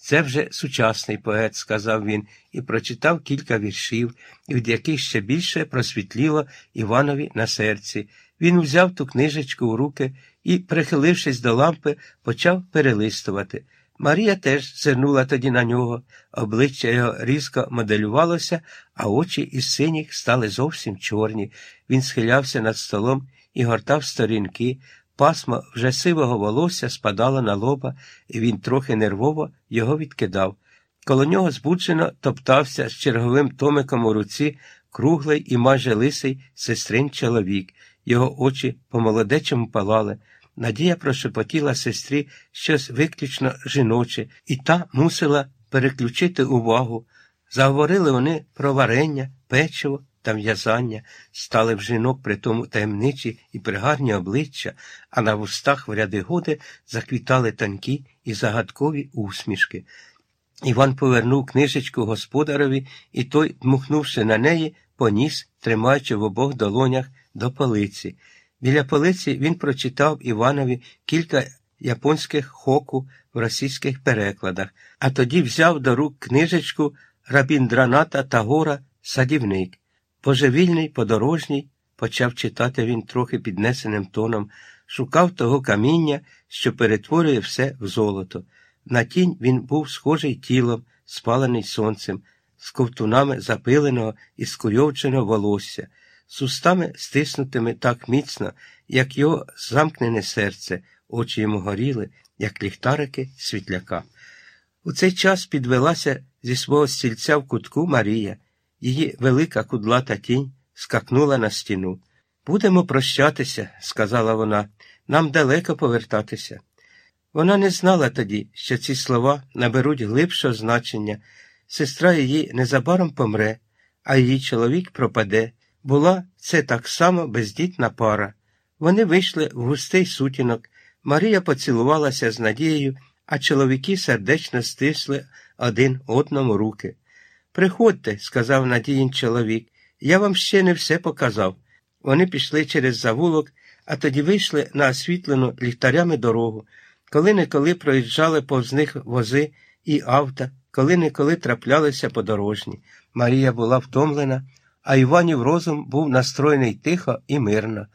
Це вже сучасний поет, сказав він, і прочитав кілька віршів, від яких ще більше просвітліло Іванові на серці. Він взяв ту книжечку у руки і, прихилившись до лампи, почав перелистувати. Марія теж зирнула тоді на нього, обличчя його різко моделювалося, а очі із синіх стали зовсім чорні. Він схилявся над столом і гортав сторінки. Пасмо вже сивого волосся спадало на лоба, і він трохи нервово його відкидав. Коло нього збуджено топтався з черговим томиком у руці круглий і майже лисий сестрин чоловік. Його очі по молодечому палали. Надія прошепотіла сестрі щось виключно жіноче, і та мусила переключити увагу. Заговорили вони про варення, печиво та в'язання, стали в жінок при тому таємничі і пригарні обличчя, а на вустах в ряди годи заквітали тонкі і загадкові усмішки. Іван повернув книжечку господареві, і той, дмухнувши на неї, поніс, тримаючи в обох долонях до полиці. Біля полиці він прочитав Іванові кілька японських хоку в російських перекладах, а тоді взяв до рук книжечку Рабіндраната Тагора Садівник. Божевільний, подорожній, почав читати він трохи піднесеним тоном, шукав того каміння, що перетворює все в золото. На тінь він був схожий тілом, спалений сонцем, з ковтунами запиленого і скуйовдженого волосся з устами стиснутими так міцно, як його замкнене серце, очі йому горіли, як ліхтарики світляка. У цей час підвелася зі свого стільця в кутку Марія, її велика кудлата тінь скакнула на стіну. Будемо прощатися, сказала вона, нам далеко повертатися. Вона не знала тоді, що ці слова наберуть глибшого значення. Сестра її незабаром помре, а її чоловік пропаде. Була це так само бездітна пара. Вони вийшли в густий сутінок. Марія поцілувалася з надією, а чоловіки сердечно стисли один одному руки. Приходьте, сказав Надіїн чоловік, я вам ще не все показав. Вони пішли через завулок, а тоді вийшли на освітлену ліхтарями дорогу. Коли неколи проїжджали повз них вози і авто, коли неколи траплялися подорожні. Марія була втомлена а Іванів розум був настроєний тихо і мирно.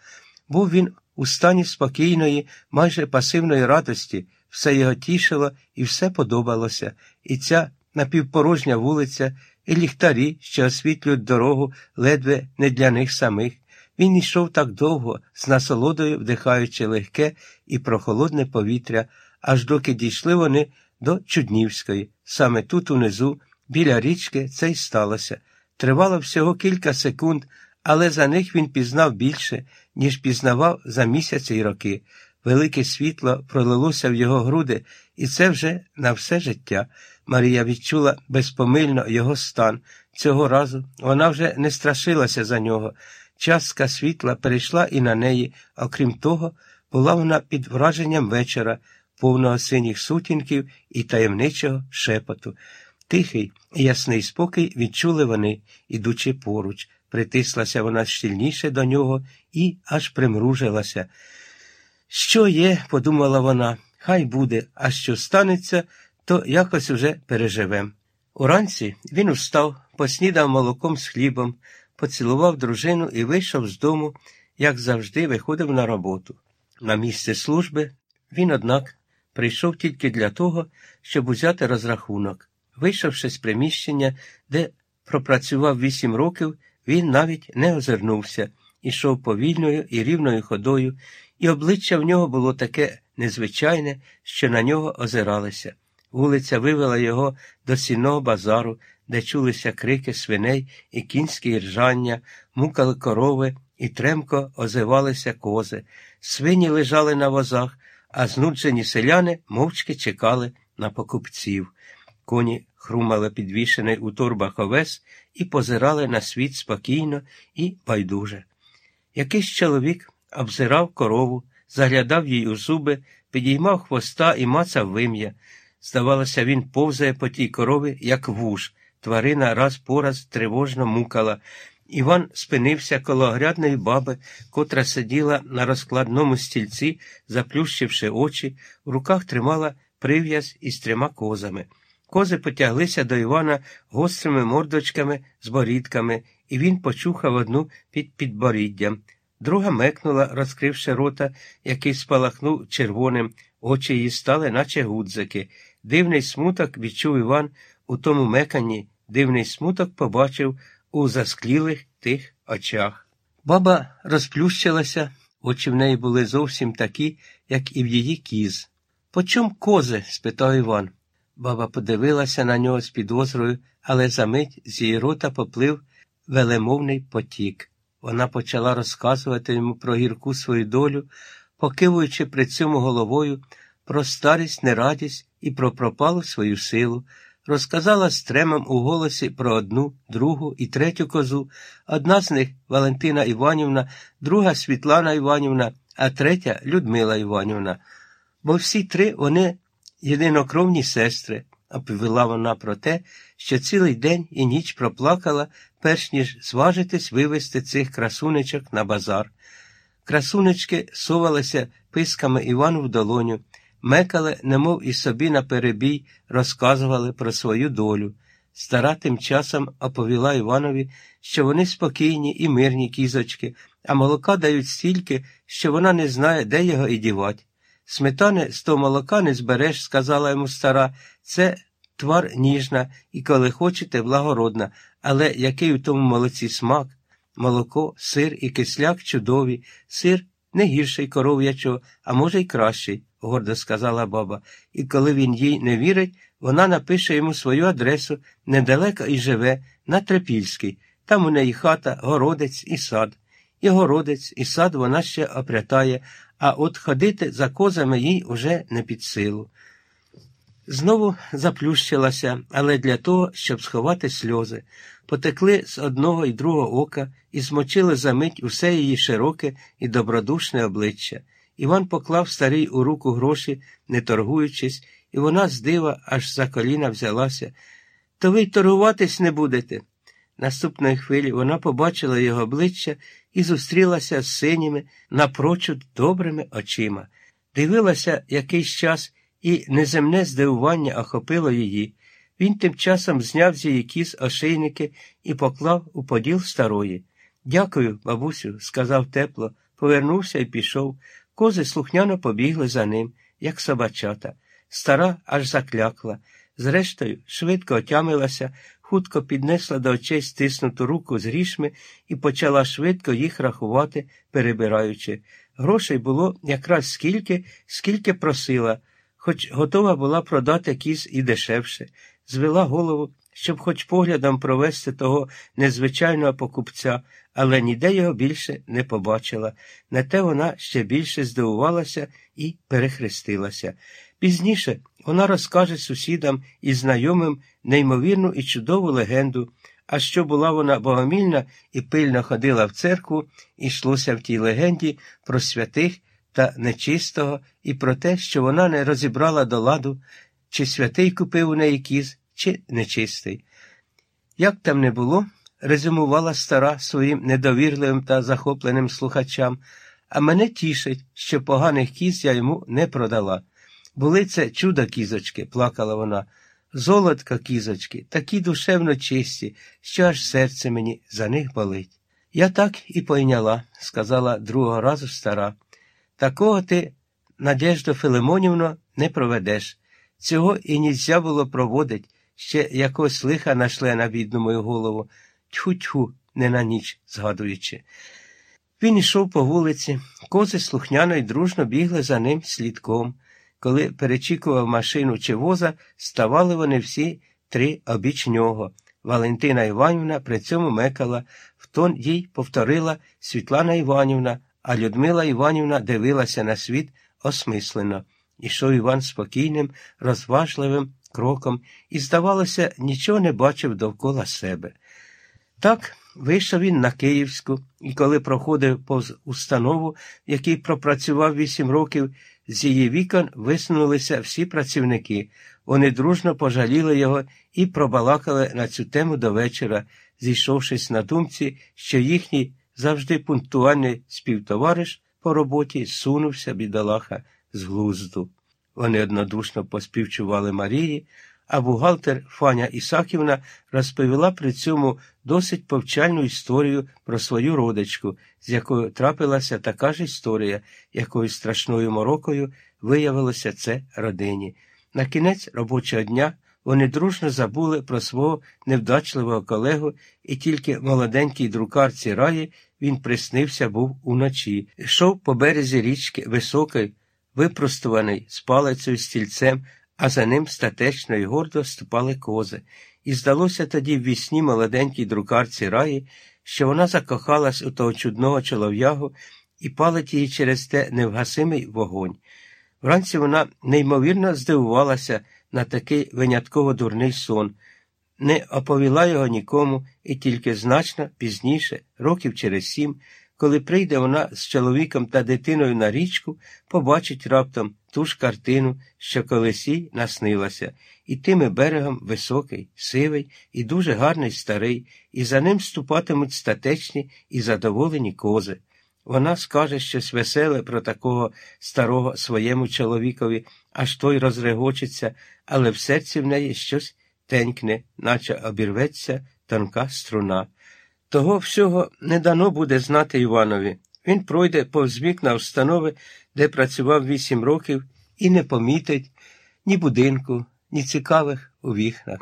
Був він у стані спокійної, майже пасивної радості, все його тішило і все подобалося, і ця напівпорожня вулиця, і ліхтарі, що освітлюють дорогу ледве не для них самих. Він йшов так довго, з насолодою вдихаючи легке і прохолодне повітря, аж доки дійшли вони до Чуднівської. Саме тут, унизу, біля річки, це й сталося. Тривало всього кілька секунд, але за них він пізнав більше, ніж пізнавав за місяці й роки. Велике світло пролилося в його груди, і це вже на все життя. Марія відчула безпомильно його стан. Цього разу вона вже не страшилася за нього. Частка світла перейшла і на неї, окрім того, була вона під враженням вечора, повного синіх сутінків і таємничого шепоту. Тихий і ясний спокій відчули вони, ідучи поруч. Притислася вона щільніше до нього і аж примружилася. Що є, подумала вона, хай буде, а що станеться, то якось уже переживем. Уранці він устав, поснідав молоком з хлібом, поцілував дружину і вийшов з дому, як завжди, виходив на роботу. На місце служби він, однак, прийшов тільки для того, щоб узяти розрахунок. Вийшовши з приміщення, де пропрацював вісім років, він навіть не озирнувся, ішов повільною і рівною ходою, і обличчя в нього було таке незвичайне, що на нього озиралися. Вулиця вивела його до сінного базару, де чулися крики свиней і кінські ржання, мукали корови і тремко озивалися кози. Свині лежали на возах, а знуджені селяни мовчки чекали на покупців. Коні хрумали підвішений у торбах овес і позирали на світ спокійно і байдуже. Якийсь чоловік обзирав корову, заглядав їй у зуби, підіймав хвоста і мацав вим'я. Здавалося, він повзає по тій корові, як вуж. Тварина раз по раз тривожно мукала. Іван спинився коло грядної баби, котра сиділа на розкладному стільці, заплющивши очі, в руках тримала прив'яз із трьома козами. Кози потяглися до Івана гострими мордочками з борідками, і він почухав одну під підборіддям. Друга мекнула, розкривши рота, який спалахнув червоним, очі її стали, наче гудзики. Дивний смуток відчув Іван у тому меканні, дивний смуток побачив у засклілих тих очах. Баба розплющилася, очі в неї були зовсім такі, як і в її кіз. По чом кози? спитав Іван. Баба подивилася на нього з підозрою, але за мить з її рота поплив велемовний потік. Вона почала розказувати йому про гірку свою долю, покивуючи при цьому головою про старість, нерадість і про пропалу свою силу, розказала з тремом у голосі про одну, другу і третю козу. Одна з них Валентина Іванівна, друга Світлана Іванівна, а третя Людмила Іванівна. Бо всі три вони єдинокровні сестри, оповіла вона про те, що цілий день і ніч проплакала, перш ніж зважитись вивезти цих красунечок на базар. Красунечки сувалися писками Івану в долоню, мекали, немов і собі на перебій, розказували про свою долю. Стара тим часом оповіла Іванові, що вони спокійні і мирні кізочки, а молока дають стільки, що вона не знає, де його і дівать. Сметани з того молока не збереш, сказала йому стара, це твар ніжна і, коли хочете, благородна, але який у тому молоці смак, молоко, сир і кисляк чудові, сир не гірший коров'ячого, а може, й кращий, гордо сказала баба, і коли він їй не вірить, вона напише йому свою адресу недалеко і живе, на Трепільській. Там у неї хата, городець і сад. І городець, і сад вона ще опрятає, а от ходити за козами їй уже не під силу. Знову заплющилася, але для того, щоб сховати сльози, потекли з одного і другого ока і змочили за мить усе її широке і добродушне обличчя. Іван поклав старій у руку гроші, не торгуючись, і вона з дива аж за коліна взялася. То ви й торгуватись не будете. Наступної хвилі вона побачила його обличчя і зустрілася з синіми, напрочуд добрими очима. Дивилася якийсь час, і неземне здивування охопило її. Він тим часом зняв з її кіз ошейники і поклав у поділ старої. Дякую, бабусю, сказав тепло, повернувся і пішов. Кози слухняно побігли за ним, як собачата. Стара аж заклякла. Зрештою, швидко отямилася, хутко піднесла до очей стиснуту руку з грішми і почала швидко їх рахувати, перебираючи. Грошей було якраз скільки, скільки просила, хоч готова була продати кіз і дешевше, звела голову, щоб хоч поглядом провести того незвичайного покупця, але ніде його більше не побачила. На те вона ще більше здивувалася і перехрестилася. Пізніше вона розкаже сусідам і знайомим неймовірну і чудову легенду, а що була вона богомільна і пильно ходила в церкву, і йшлося в тій легенді про святих та нечистого, і про те, що вона не розібрала до ладу, чи святий купив у неї кіз, чи нечистий. Як там не було, резюмувала стара своїм недовірливим та захопленим слухачам, а мене тішить, що поганих кіз я йому не продала. Були це чудо кізочки, плакала вона. Золотка кізочки, такі душевно чисті, що аж серце мені за них болить. Я так і пойняла, сказала другого разу стара. Такого ти, Надеждо Филимонівно, не проведеш. Цього і нельзя було проводить, ще якось лиха нашле на бідну мою голову, тьху-тьху, не на ніч згадуючи. Він йшов по вулиці, кози слухняно й дружно бігли за ним слідком. Коли перечікував машину чи воза, ставали вони всі три обіч нього. Валентина Іванівна при цьому мекала, в тон їй повторила Світлана Іванівна, а Людмила Іванівна дивилася на світ осмислено. Ішов Іван спокійним, розважливим кроком і, здавалося, нічого не бачив довкола себе. Так вийшов він на Київську, і коли проходив повз установу, в якій пропрацював вісім років, з її вікон висунулися всі працівники. Вони дружно пожаліли його і пробалакали на цю тему до вечора, зійшовшись на думці, що їхній завжди пунктуальний співтовариш по роботі сунувся бідолаха з глузду. Вони однодушно поспівчували Марії, а бухгалтер Фаня Ісаківна розповіла при цьому досить повчальну історію про свою родичку, з якою трапилася така ж історія, якою страшною морокою виявилося це родині. На кінець робочого дня вони дружно забули про свого невдачливого колегу, і тільки молоденькій друкарці раї він приснився був уночі. Йшов по березі річки високий, випростуваний з палицею стільцем, а за ним статечно й гордо ступали кози. І здалося тоді в вісні молоденькій друкарці раї, що вона закохалась у того чудного чолов'ягу і палить її через те невгасимий вогонь. Вранці вона неймовірно здивувалася на такий винятково дурний сон, не оповіла його нікому і тільки значно пізніше, років через сім, коли прийде вона з чоловіком та дитиною на річку, побачить раптом ту ж картину, що колесі наснилася, і тими берегом високий, сивий і дуже гарний старий, і за ним ступатимуть статечні і задоволені кози. Вона скаже щось веселе про такого старого своєму чоловікові, аж той розрегочиться, але в серці в неї щось тенькне, наче обірветься тонка струна. Того всього не дано буде знати Іванові. Він пройде повз вікна установи, де працював вісім років, і не помітить ні будинку, ні цікавих у вікнах.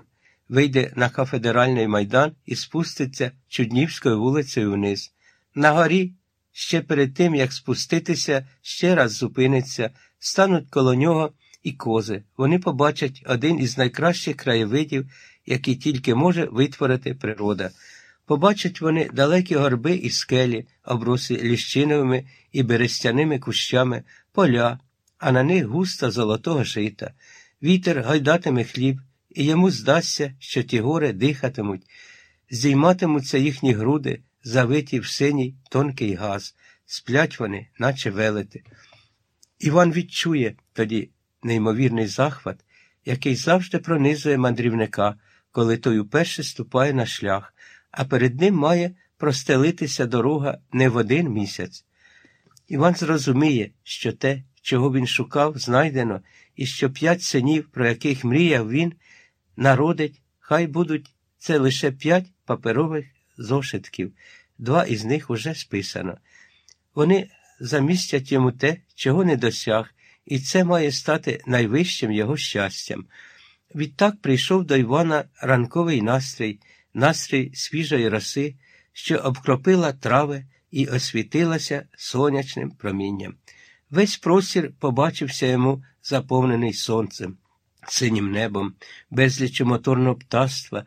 Вийде на кафедеральний майдан і спуститься Чуднівською вулицею вниз. На горі, ще перед тим, як спуститися, ще раз зупиниться, стануть коло нього і кози. Вони побачать один із найкращих краєвидів, які тільки може витворити природа. Побачать вони далекі горби і скелі, обруси ліщиновими і берестяними кущами, поля, а на них густа золотого жита. Вітер гайдатиме хліб, і йому здасться, що ті гори дихатимуть, здійматимуться їхні груди, завиті в синій тонкий газ, сплять вони, наче велети. Іван відчує тоді неймовірний захват, який завжди пронизує мандрівника, коли той уперше ступає на шлях, а перед ним має простелитися дорога не в один місяць. Іван зрозуміє, що те, чого він шукав, знайдено, і що п'ять синів, про яких мріяв він, народить, хай будуть це лише п'ять паперових зошитків, два із них уже списано. Вони замістять йому те, чого не досяг, і це має стати найвищим його щастям. Відтак прийшов до Івана ранковий настрій, настрій свіжої роси, що обкропила трави і освітилася сонячним промінням. Весь простір побачився йому заповнений сонцем, синім небом, безліч моторного птаства,